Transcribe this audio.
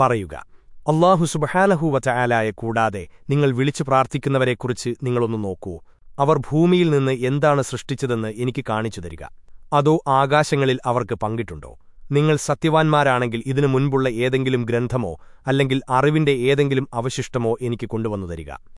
പറയുക. അള്ളാഹു സുബഹാനഹൂവറ്റ കൂടാതെ നിങ്ങൾ വിളിച്ചു പ്രാർത്ഥിക്കുന്നവരെക്കുറിച്ച് നിങ്ങളൊന്ന് നോക്കൂ. അവർ ഭൂമിയിൽ നിന്ന് എന്താണ് സൃഷ്ടിച്ചതെന്ന് എനിക്ക് കാണിച്ചു തരിക. അതോ ആകാശങ്ങളിൽ അവർക്ക് പങ്കിട്ടുണ്ടോ? നിങ്ങൾ സത്യവാൻമാരാണെങ്കിൽ ഇതിനു മുൻപുള്ള ഏതെങ്കിലും ഗ്രന്ഥമോ അല്ലെങ്കിൽ അറിവിന്റെ ഏതെങ്കിലും അവശിഷ്ടമോ എനിക്ക് കൊണ്ടുവന്നു തരിക.